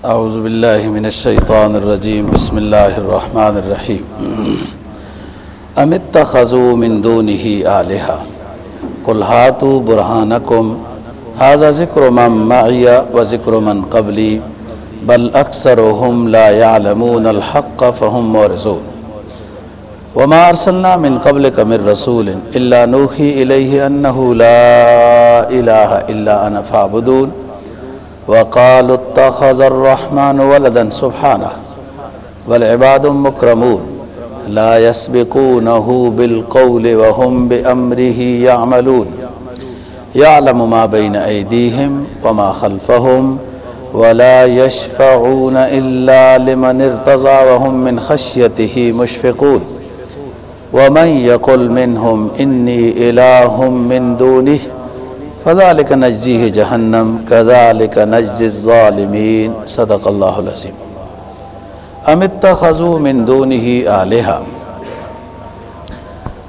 أعوذ بالله من الشيطان الرجيم. بسم الله الرحمن الرحيم. أم اتخذوا من دونه آلهة؟ قل هاتوا برهانكم. هذا ذكر من معي وذكر من قبلي. بل أكثرهم لا يعلمون الحق فهم مورزون. وما أرسلنا من قبلك من رسول إلا نوحي إليه أنه لا إله إلا أنا فاعبدون. وقالوا اتخذ الرحمن ولدا، سبحانه. والعباد مكرمون. لا يسبقونه بالقول وهم بأمره يعملون. يعلم ما بين أيديهم وما خلفهم ولا يشفعون إلا لمن ارتضى وهم من خشيته مشفقون. ومن يقل منهم إني إله من دونه فذلك نجزيه جہنم كذلك نجزي الظالمين. صدق اللہ العظیم. ام اتخذوا من دونه آلہا.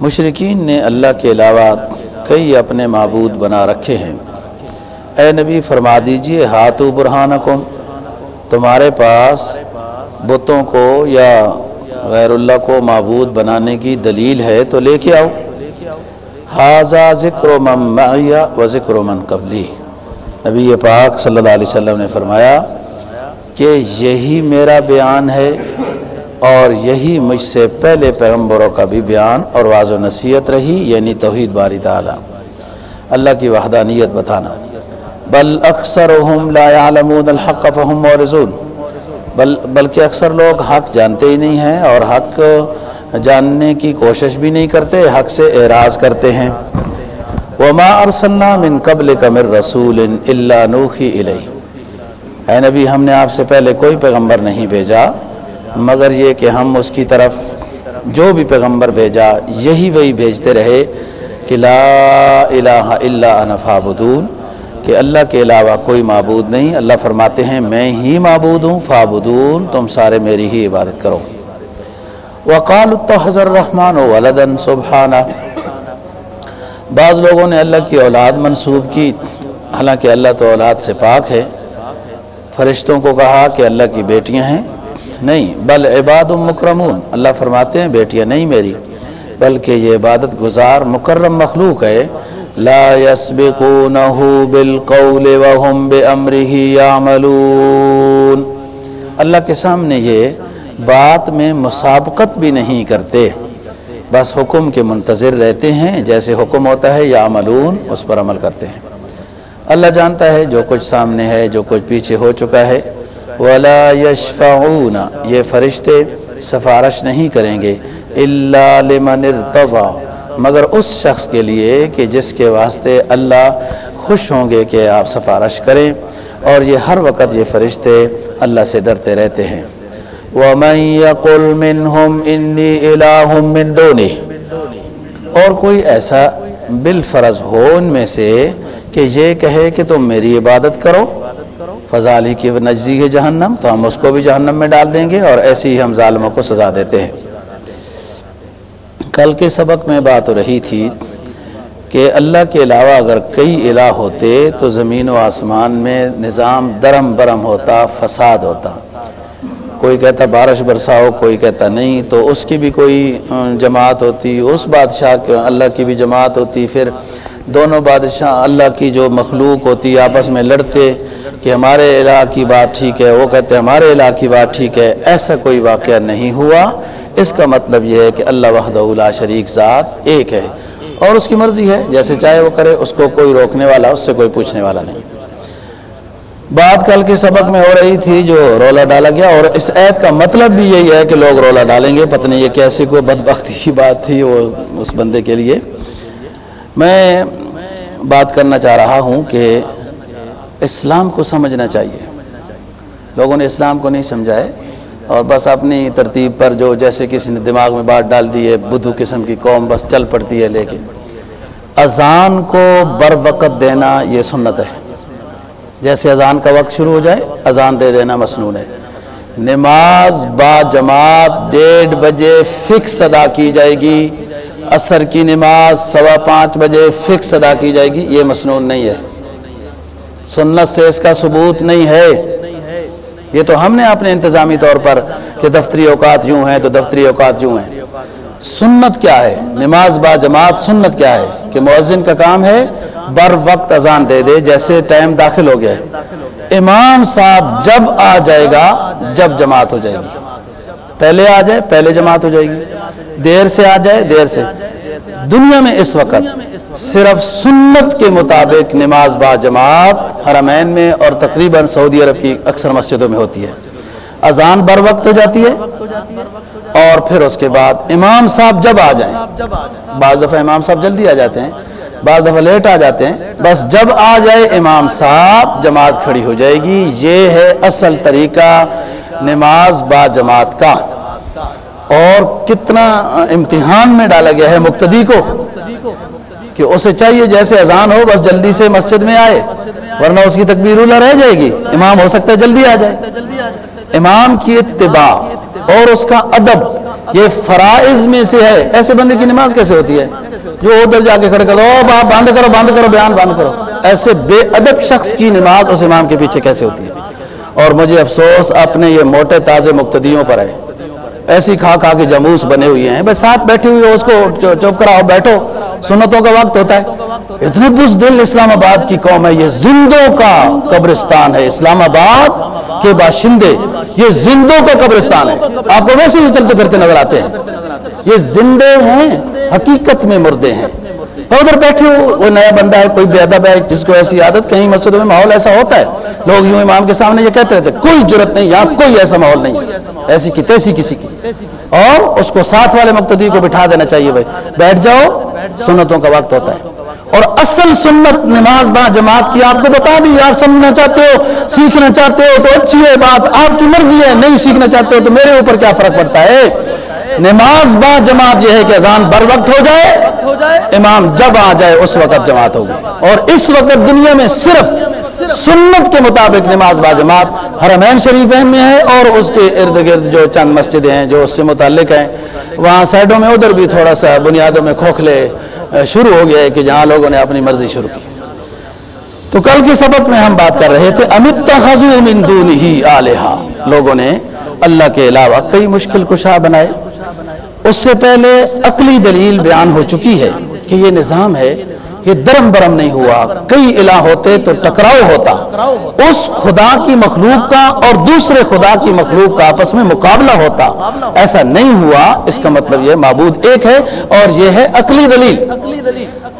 مشرقین نے اللہ کے علاوہ کئی اپنے معبود بنا رکھے ہیں۔ اے نبی، فرما دیجیے ہاتھو برہانکم، تمہارے پاس بتوں کو یا غیر اللہ کو معبود بنانے کی دلیل ہے تو لے کے آؤ۔ حاضہ ذکر و من معیہ و ذکر و من قبلی۔ نبی پاک صلی اللہ علیہ وسلم نے فرمایا کہ یہی میرا بیان ہے اور یہی مجھ سے پہلے پیغمبروں کا بھی بیان اور واض و نصیحت رہی یعنی توحید باری تعالیٰ۔ اللہ کی وحدانیت بتانا۔ بل اکثر لا يعلمون الحق فهم مورزون بل، بلکہ اکثر لوگ حق جانتے ہی نہیں ہیں اور حق جاننے کی کوشش بھی نہیں کرتے، حق سے اعراض کرتے ہیں۔ وما ارسلنا من قبل کمر رسول اللہ نوحی الیہ اے نبی، ہم نے آپ سے پہلے کوئی پیغمبر نہیں بھیجا، مگر یہ کہ ہم اس کی طرف جو بھی پیغمبر بھیجا، یہی وہی بھیجتے رہے کہ لا الہ الا انا فابدون کہ اللہ کے علاوہ کوئی معبود نہیں۔ اللہ فرماتے ہیں، میں ہی معبود ہوں فابدون تم سارے میری ہی عبادت کرو۔ وقال اتخذ الرحمن ولدا سبحانہ بعض لوگوں نے اللہ کی اولاد منسوب کی، حالانکہ اللہ تو اولاد سے پاک ہے۔ فرشتوں کو کہا کہ اللہ کی بیٹیاں ہیں۔ نہیں، بل عباد مکرمون۔ اللہ فرماتے ہیں، بیٹیاں نہیں میری، بلکہ یہ عبادت گزار مکرم مخلوق ہے۔ لا يسبقونه بالقول وهم بأمره يعملون اللہ کے سامنے یہ بات میں مسابقت بھی نہیں کرتے۔ بس حکم کے منتظر رہتے ہیں، جیسے حکم ہوتا ہے یا عملون اس پر عمل کرتے ہیں۔ اللہ جانتا ہے جو کچھ سامنے ہے، جو کچھ پیچھے ہو چکا ہے۔ ولا یشفعون یہ فرشتے سفارش نہیں کریں گے۔ الا لمن ارتضى، مگر اس شخص کے لیے کہ جس کے واسطے اللہ خوش ہوں گے کہ آپ سفارش کریں۔ اور یہ ہر وقت یہ فرشتے اللہ سے ڈرتے رہتے ہیں۔ وَمَن يَقُلْ مِنْهُمْ إِنِّي إِلَٰهٌ مِّن دُونِهِ اور کوئی ایسا بالفرض ہو ان میں سے کہ یہ کہے کہ تم میری عبادت کرو فضالی کی نجزی ہے جہنم، تو ہم اس کو بھی جہنم میں ڈال دیں گے اور ایسی ہی ہم ظالموں کو سزا دیتے ہیں۔ کل کے سبق میں بات رہی تھی کہ اللہ کے علاوہ اگر کئی الہ ہوتے تو زمین و آسمان میں نظام درم برم ہوتا، فساد ہوتا۔ کوئی کہتا بارش برساؤ کوئی کہتا نہیں، تو اس کی بھی کوئی جماعت ہوتی، اس بادشاہ کے، اللہ کی بھی جماعت ہوتی، پھر دونوں بادشاہ اللہ کی جو مخلوق ہوتی، آپس میں لڑتے کہ ہمارے الہ کی بات ٹھیک ہے، وہ کہتے ہمارے الہ کی بات ٹھیک ہے، ایسا کوئی واقعہ نہیں ہوا۔ اس کا مطلب یہ ہے کہ اللہ وحدہ لا شریک ذات ایک ہے اور اس کی مرضی ہے، جیسے چاہے وہ کرے، اس کو کوئی روکنے والا، اس سے کوئی پوچھنے والا نہیں۔ بات کل کے سبق میں ہو رہی تھی جو رولا ڈالا گیا اور اس عید کا مطلب بھی یہی ہے کہ لوگ رولا ڈالیں گے، پتہ نہیں یہ کیسی کوئی بدبختی کی بات تھی وہ اس بندے کے لیے۔ میں بات کرنا چاہ رہا ہوں کہ اسلام کو سمجھنا چاہیے۔ لوگوں نے اسلام کو نہیں سمجھا ہے اور بس اپنی ترتیب پر جو جیسے کسی نے دماغ میں بات ڈال دی ہے، بدھو قسم کی قوم بس چل پڑتی ہے لیکن۔ اذان کو بر وقت دینا یہ سنت ہے۔ جیسے اذان کا وقت شروع ہو جائے، اذان دے دینا مسنون ہے۔ نماز با جماعت ڈیڑھ بجے فکس ادا کی جائے گی۔ عصر کی نماز سوا پانچ بجے فکس ادا کی جائے گی، یہ مسنون نہیں ہے۔ سنت سے اس کا ثبوت نہیں ہے۔ یہ تو ہم نے اپنے انتظامی طور پر کہ دفتری اوقات یوں ہیں تو دفتری اوقات یوں ہیں۔ سنت کیا ہے؟ نماز با جماعت سنت کیا ہے؟ کہ مؤذن کا کام ہے بر وقت اذان دے دے، جیسے ٹائم داخل ہو گیا ہے۔ امام صاحب جب آ جائے گا، جب جماعت ہو جائے گی۔ پہلے آ جائے، پہلے جماعت ہو جائے گی۔ دیر سے آ جائے، دیر سے۔ دنیا میں اس وقت صرف سنت کے مطابق نماز با جماعت حرمین میں اور تقریباً سعودی عرب کی اکثر مسجدوں میں ہوتی ہے۔ اذان بر وقت ہو جاتی ہے اور پھر اس کے بعد امام صاحب جب آ جائیں، بعض دفعہ امام صاحب جلدی آ جاتے ہیں۔ بعض دفعہ لیٹ آ جاتے ہیں۔ بس جب آ جائے امام صاحب، جماعت کھڑی ہو جائے گی۔ یہ ہے اصل طریقہ نماز با جماعت کا۔ اور کتنا امتحان میں ڈالا گیا ہے مقتدی کو کہ اسے چاہیے جیسے اذان ہو، بس جلدی سے مسجد میں آئے، ورنہ اس کی تکبیر اللہ رہ جائے گی۔ امام ہو سکتا ہے جلدی آ جائے۔ امام کی اتباع اور اس کا ادب یہ فرائض میں سے ہے۔ ایسے بندے کی نماز کیسے ہوتی ہے؟ جو ادھر جا کے کھڑے کرو باپ بند کرو بند کرو، بیان بند کرو۔ ایسے بے ادب شخص کی نماز اس امام کے پیچھے کیسے ہوتی ہے؟ اور مجھے افسوس، اپنے یہ موٹے تازے مقتدیوں پر ہے۔ ایسی کھا کھا کے جموس بنے ہوئے ہیں۔ بس ساتھ بیٹھے ہوئے اس کو چپ کراؤ، بیٹھو۔ سنتوں کا وقت ہوتا ہے۔ اتنے بزدل اسلام آباد کی قوم ہے، یہ زندوں کا قبرستان ہے۔ اسلام آباد کے باشندے، یہ زندوں کا قبرستان ہے۔ آپ کو ویسے ہی چلتے پھرتے نظر آتے ہیں۔ یہ زندے ہیں، حقیقت میں مردے ہیں۔ ادھر بیٹھے ہو وہ نیا بندہ ہے، کوئی بے ادب ہے، جس کو ایسی عادت، کہیں مسجدوں میں ماحول ایسا ہوتا ہے۔ لوگ یوں امام کے سامنے یہ کہتے رہتے کوئی ضرورت نہیں، یہاں کوئی ایسا ماحول نہیں۔ ایسی کی تیسی کسی کی۔ اور اس کو ساتھ والے مقتدی کو بٹھا دینا چاہیے بھائی۔ بیٹھ جاؤ سنتوں کا وقت ہوتا ہے۔ اور اصل سنت نماز با جماعت کی آپ کو بتا دی، آپ سمجھنا چاہتے ہو، سیکھنا چاہتے ہو، تو اچھی ہے بات۔ آپ کی مرضی ہے، نہیں سیکھنا چاہتے ہو تو میرے اوپر کیا فرق پڑتا ہے؟ نماز با جماعت یہ ہے کہ اذان بر وقت ہو جائے، امام جب آ جائے اس وقت جماعت ہوگی۔ اور اس وقت دنیا میں صرف سنت کے مطابق نماز با جماعت حرمین شریفین میں ہے اور اس کے ارد گرد جو چند مسجدیں ہیں جو اس سے متعلق ہیں وہاں سائڈوں میں ادھر بھی تھوڑا سا بنیادوں میں کھوکھلے شروع ہو گئے کہ جہاں لوگوں نے اپنی مرضی شروع کی۔ تو کل کے سبق میں ہم بات کر رہے تھے امت من ہی آلیہ لوگوں نے اللہ کے علاوہ کئی مشکل کشا بنائے۔ اس سے پہلے عقلی دلیل بیان ہو چکی ہے کہ یہ نظام ہے یہ درم برم نہیں ہوا۔ کئی الہ ہوتے تو ٹکراؤ ہوتا۔ اس خدا کی مخلوق کا اور دوسرے خدا کی مخلوق کا آپس میں مقابلہ ہوتا۔ ایسا نہیں ہوا۔ اس کا مطلب یہ معبود ایک ہے اور یہ ہے عقلی دلیل۔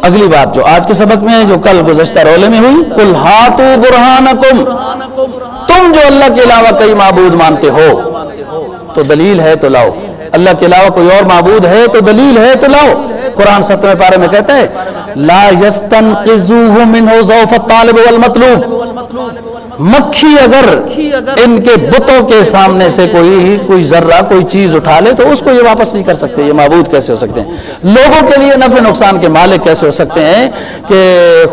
اگلی بات جو آج کے سبق میں جو کل گزشتہ رولے میں ہوئی کل ہاتھ برہان تم جو اللہ کے علاوہ کئی معبود مانتے ہو، تو دلیل ہے تو لاؤ۔ اللہ کے علاوہ کوئی اور معبود ہے تو دلیل ہے تو لاؤ۔ قرآن ستویں پارے میں کہتا ہے، لا يستنقذوه منه ضعف الطالب والمطلوب۔ مکھی اگر ان کے بتوں کے سامنے سے کوئی کوئی ذرہ کوئی چیز اٹھا لے تو اس کو یہ واپس نہیں کر سکتے، یہ معبود کیسے ہو سکتے ہیں؟ لوگوں کے لیے نفع نقصان کے مالک کیسے ہو سکتے ہیں کہ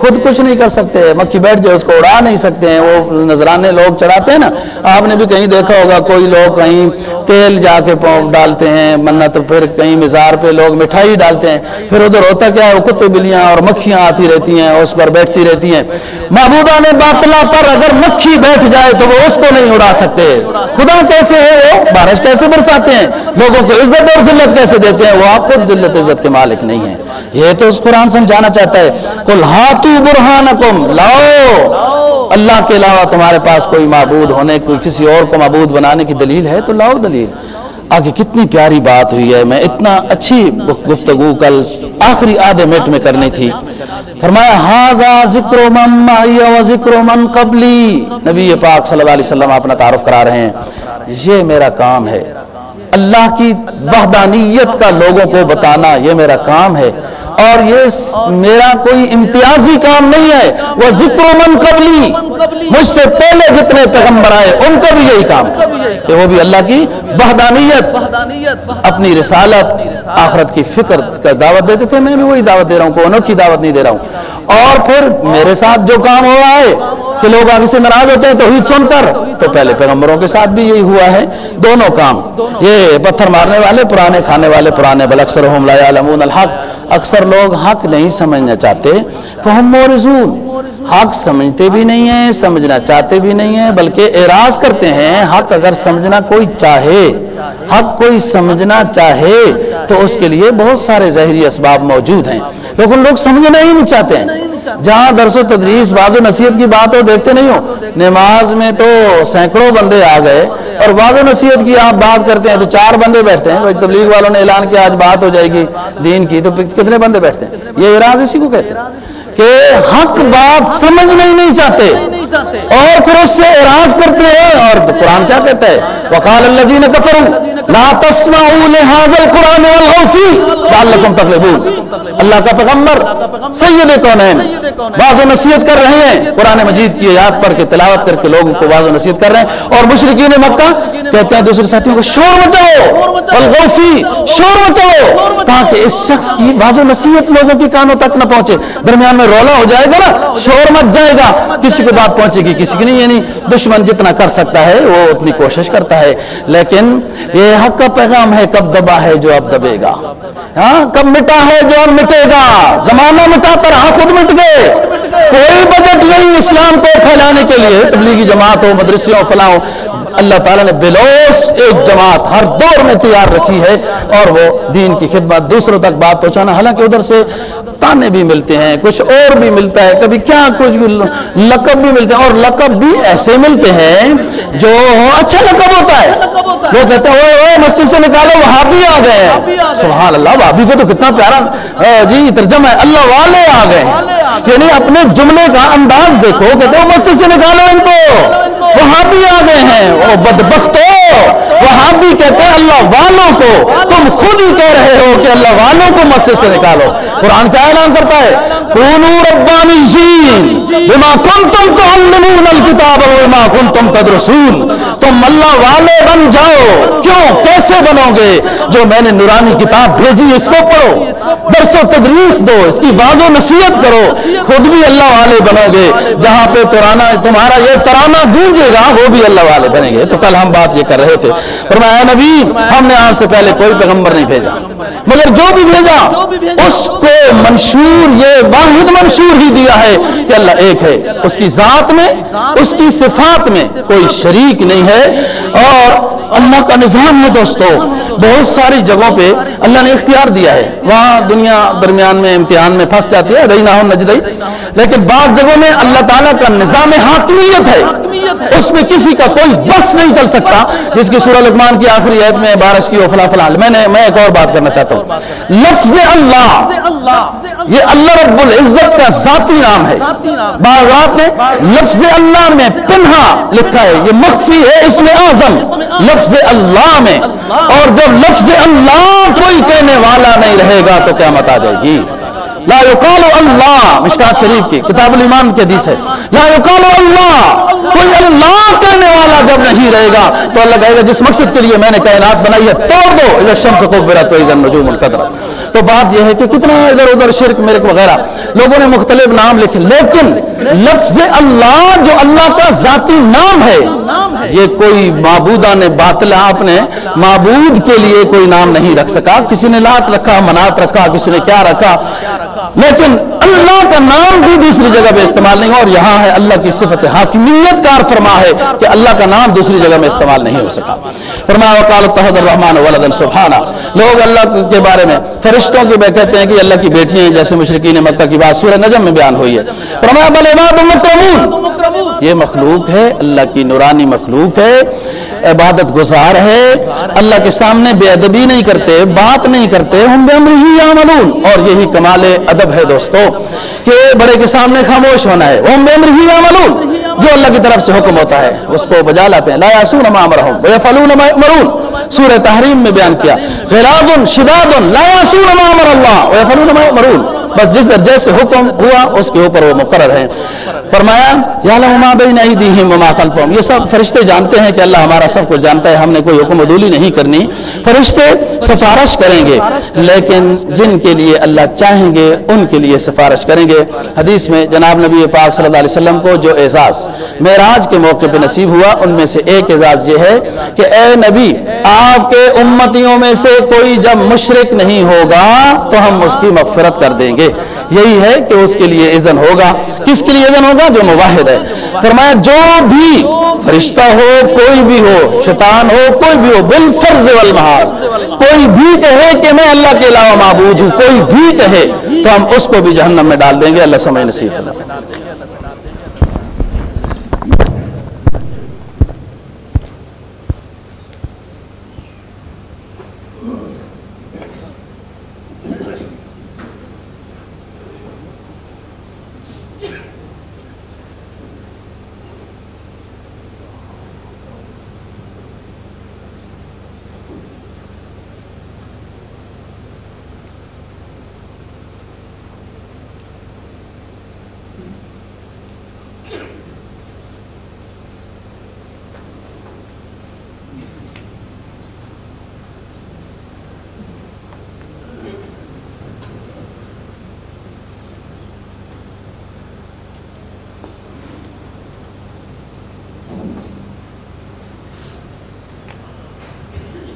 خود کچھ نہیں کر سکتے، مکھی بیٹھ جائے، اس کو اڑا نہیں سکتے ہیں، وہ نذرانے لوگ چڑھاتے ہیں نا، آپ نے بھی کہیں دیکھا ہوگا کوئی لوگ کہیں تیل جا کے ڈالتے ہیں، منت پھر کہیں مزار پہ لوگ مٹھائی ڈالتے ہیں، پھر ادھر ہوتا کیا ہے کتے بلیاں اور مکھیاں آتی رہتی ہیں، اس پر بیٹھتی رہتی ہیں۔ محبودہ نے باطلا پر اگر مکھی بیٹھ جائے تو وہ اس کو نہیں اڑا سکتے۔ خدا کیسے ہے وہ؟ بارش کیسے برساتے ہیں؟ لوگوں کو عزت اور ذلت کیسے دیتے ہیں؟ وہ آپ خود ذلت عزت کے مالک نہیں ہیں۔ یہ تو اس قرآن سمجھانا چاہتا ہے۔ کل ہاتھو برہانکم، لاؤ۔ اللہ کے علاوہ تمہارے پاس کوئی معبود ہونے، کوئی کسی اور کو معبود بنانے کی دلیل ہے تو لاؤ دلیل۔ آگے کتنی پیاری بات ہوئی ہے۔ میں اتنا اچھی گفتگو کل آخری آدھے منٹ میں کرنی تھی۔ فرمایا ہاضا ذکر من و ذکر من قبلی. نبی پاک صلی اللہ علیہ وسلم اپنا تعارف کرا رہے ہیں، یہ میرا کام ہے۔ اللہ کی وحدانیت کا لوگوں کو بتانا یہ میرا کام ہے۔ اور یہ میرا کوئی امتیازی کام نہیں ہے۔ وہ ذکر من قبلی مجھ سے پہلے جتنے پیغمبر آئے، ان کا بھی یہی کام کہ وہ بھی اللہ کی وحدانیت، اپنی رسالت، آخرت کی فکر کا دعوت دیتے تھے۔ میں بھی وہی دعوت دے رہا ہوں کوئی انوکھی دعوت نہیں دے رہا ہوں۔ اور پھر میرے ساتھ جو کام ہو رہا ہے کہ لوگ آگے سے ناراض ہوتے ہیں توحید سن کر، تو پہلے پیغمبروں کے ساتھ بھی یہی ہوا ہے۔ دونوں کام۔ یہ پتھر مارنے والے، پرانے کھانے والے، پرانے بل اکثر الحق۔ اکثر لوگ حق نہیں سمجھنا چاہتے، فہم مورزون۔ حق سمجھتے بھی نہیں ہیں، سمجھنا چاہتے بھی نہیں ہیں، بلکہ اعراض کرتے ہیں، حق اگر سمجھنا کوئی چاہے، حق کوئی سمجھنا چاہے، تو اس کے لیے بہت سارے ظاہری اسباب موجود ہیں۔ لیکن لوگ سمجھنا ہی نہیں چاہتے ہیں۔ جہاں درس و تدریس، بعض و نصیحت کی بات ہو، دیکھتے نہیں ہو۔ نماز میں تو سینکڑوں بندے آ گئے۔ اور واضح نصیحت کی آپ بات کرتے ہیں تو چار بندے بیٹھتے ہیں، تبلیغ والوں نے اعلان کیا، آج بات ہو جائے گی دین کی، تو کتنے بندے بیٹھتے ہیں؟ یہ اراض اسی کو کہتے ہیں کہ حق بات سمجھنا ہی نہیں چاہتے۔ اور پھر اس سے اعراض کرتے ہیں اور قرآن کیا کہتا ہے؟ وقال اللہ جی نے لا تسمعوا لهذا القرآن والغوا فيه لعلكم تغلبون اللہ کا پیغمبر سید کونین بعض و نصیحت کر رہے ہیں۔ قرآن مجید کی یاد پڑھ کے تلاوت کر کے لوگوں کو بعض و نصیحت کر رہے ہیں۔ اور مشرقین مکہ کہتے ہیں دوسرے ساتھیوں کو شور مچاؤ شور مچاؤ۔ تاکہ اس شخص کی بعض و نصیحت لوگوں کی کانوں تک نہ پہنچے۔ درمیان میں رولا ہو جائے گا نا شور مچ جائے گا۔ کسی کو بات پہنچے گی کسی کی نہیں یعنی دشمن جتنا کر سکتا ہے وہ اتنی کوشش کرتا ہے۔ لیکن یہ حق کا پیغام ہے کب دبا ہے جو اب دبے گا۔ ہاں کب مٹا ہے جو اب مٹے گا۔ زمانہ مٹا پر ہاں خود مٹ گئے۔ کوئی بجٹ نہیں اسلام کو پھیلانے کے لیے، تبلیغی جماعت ہو مدرسے ہو فلاں اللہ تعالیٰ نے بلوس ایک جماعت ہر دور میں تیار رکھی ہے اور وہ دین کی خدمت دوسروں تک بات پہنچانا، حالانکہ ادھر سے تانے بھی ملتے ہیں، کچھ اور بھی ملتا ہے، کبھی کیا، کچھ لقب بھی ملتے ہیں اور لقب بھی ایسے ملتے ہیں جو اچھا لقب ہوتا ہے۔ وہ کہتے ہیں وہ مسجد سے نکالو، وہاں بھی آ گئے ہیں۔ سبحان اللہ، بھابھی کو تو کتنا پیارا جی ترجمہ ہے، اللہ والے آ گئے یعنی اپنے جملے کا انداز دیکھو، کہتے ہو مسجد سے نکالو ان کو۔ وہاں بھی آ گئے ہیں۔ وہ بدبختو۔ وہاں بھی کہتے ہیں، اللہ والوں کو تم خود ہی کہہ رہے ہو کہ اللہ والوں کو مسجد سے نکالو۔ قرآن کیا اعلان کرتا ہے کونو ربانیین بما کنتم تعلمون الکتاب وما کنتم تدرسون۔ تم اللہ والے بن جاؤ۔ کیوں؟ کیسے بنو گے؟ جو میں نے نورانی کتاب بھیجی، اس کو پڑھو۔ درس و تدریس دو، اس کی باز و نصیحت کرو۔ خود بھی اللہ والے بنو گے۔ جہاں پہ ترانا، تمہارا یہ ترانہ گونجے گا، وہ بھی اللہ والے بنیں گے۔ تو کل ہم بات یہ کر رہے تھے۔ فرمایا، نبی، ہم نے آپ سے پہلے کوئی پیغمبر نہیں بھیجا۔ مگر جو بھی بھیجا اس کو منشور یہ واحد منشور ہی دیا ہے کہ اللہ ایک ہے۔ اس کی ذات میں اس کی صفات میں کوئی شریک نہیں ہے۔ اور اللہ کا نظام ہے دوستو بہت ساری جگہوں پہ اللہ نے اختیار دیا ہے۔ وہاں دنیا درمیان میں امتحان میں پھنس جاتی ہے رہی نہ ہو نجدئی لیکن بعض جگہوں میں اللہ تعالیٰ کا نظام حاکمیت ہے۔ اس میں کسی کا کوئی بس نہیں چل سکتا، جس کی سورہ لقمان کی آخری عید میں بارش کی فلاں فلاں میں نے میں ایک اور بات کرنا چاہتا ہوں۔ لفظ اللہ، یہ اللہ رب العزت کا ذاتی نام ہے۔ بعض نے لفظ اللہ میں پنہا لکھا ہے، یہ مخفی ہے اس میں اعظم۔ لفظ اللہ میں۔ اور جب لفظ اللہ کوئی کہنے والا نہیں رہے گا تو کیا مت آ جائے گی۔ لا یقال اللہ مشکات شریف کی، کتاب الایمان کے حدیث ہے. لا یقال اللہ کوئی اللہ کہنے والا جب نہیں رہے گا، تو اللہ کہے گا، جس مقصد کے لیے میں نے کائنات بنائی ہے، توڑ دو، اذا الشمس کوفرت و اذا النجوم القدرت. تو بات یہ ہے کہ کتنا ادھر ادھر شرک مرک وغیرہ، لوگوں نے مختلف نام لکھے، لیکن لفظ اللہ جو اللہ کا ذاتی نام ہے، یہ کوئی معبودہ نے باطل اپنے معبود کے لیے کوئی نام نہیں رکھ سکا۔ کسی نے لات رکھا، منات رکھا، کسی نے کیا رکھا۔ لیکن اللہ کا نام بھی دوسری جگہ پہ استعمال نہیں ہو، اور یہاں ہے اللہ کی صفت حاکمیت کار فرما ہے کہ اللہ کا نام دوسری جگہ میں استعمال نہیں ہو سکا۔ فرمایا، وقال الرحمن ولدن سبحانہ۔ لوگ اللہ کے بارے میں فرشتوں کی کے کہتے ہیں کہ اللہ کی بیٹیاں ہیں، جیسے مشرقین مکہ کی بات سورہ نجم میں بیان ہوئی ہے۔ فرمایا بل عباد مکرمون۔ یہ مخلوق ہے، اللہ کی نورانی مخلوق ہے، عبادت گزار ہے۔ اللہ کے سامنے بے ادبی نہیں کرتے، بات نہیں کرتے، ہم بے امر ہی عملون اور یہی کمال ادب ہے دوستو، کہ بڑے کے سامنے خاموش ہونا ہے۔ ہم بے امر ہی عملون جو اللہ کی طرف سے حکم ہوتا ہے، اس کو بجا لاتے ہیں۔ لا یاسون ما امرهم ويفعلون ما يؤمرون سورہ تحریم میں بیان کیا غلاظ شداد لا یعصون ما امر اللہ ويفعلون ما يؤمرون بس جس درجے سے حکم ہوا، اس کے اوپر وہ مقرر ہیں۔ فرمایا، یا بین ایدیہم وما خلفہم یہ سب فرشتے جانتے ہیں کہ اللہ ہمارا سب کو جانتا ہے، ہم نے کوئی حکم عدولی نہیں کرنی۔ فرشتے سفارش کریں گے، لیکن جن کے لیے اللہ چاہیں گے، ان کے لیے سفارش کریں گے۔ حدیث میں جناب نبی پاک صلی اللہ علیہ وسلم کو جو اعزاز معراج کے موقع پہ نصیب ہوا، ان میں سے ایک اعزاز یہ ہے کہ اے نبی، آپ کے امتیوں میں سے کوئی جب مشرک نہیں ہوگا، تو ہم اس کی مغفرت کر دیں گے۔ گے۔ یہی ہے کہ اس کے لیے اذن ہوگا۔ کس کے لیے اذن ہوگا؟ جو مواحد ہے۔ فرمایا، جو بھی فرشتہ ہو، کوئی بھی ہو، شیطان ہو، کوئی بھی ہو، بالفرض والمحال، کوئی بھی کہے کہ میں اللہ کے علاوہ معبود ہوں، کوئی بھی کہے، تو ہم اس کو بھی جہنم میں ڈال دیں گے۔ اللہ سمجھ نصیب اللہ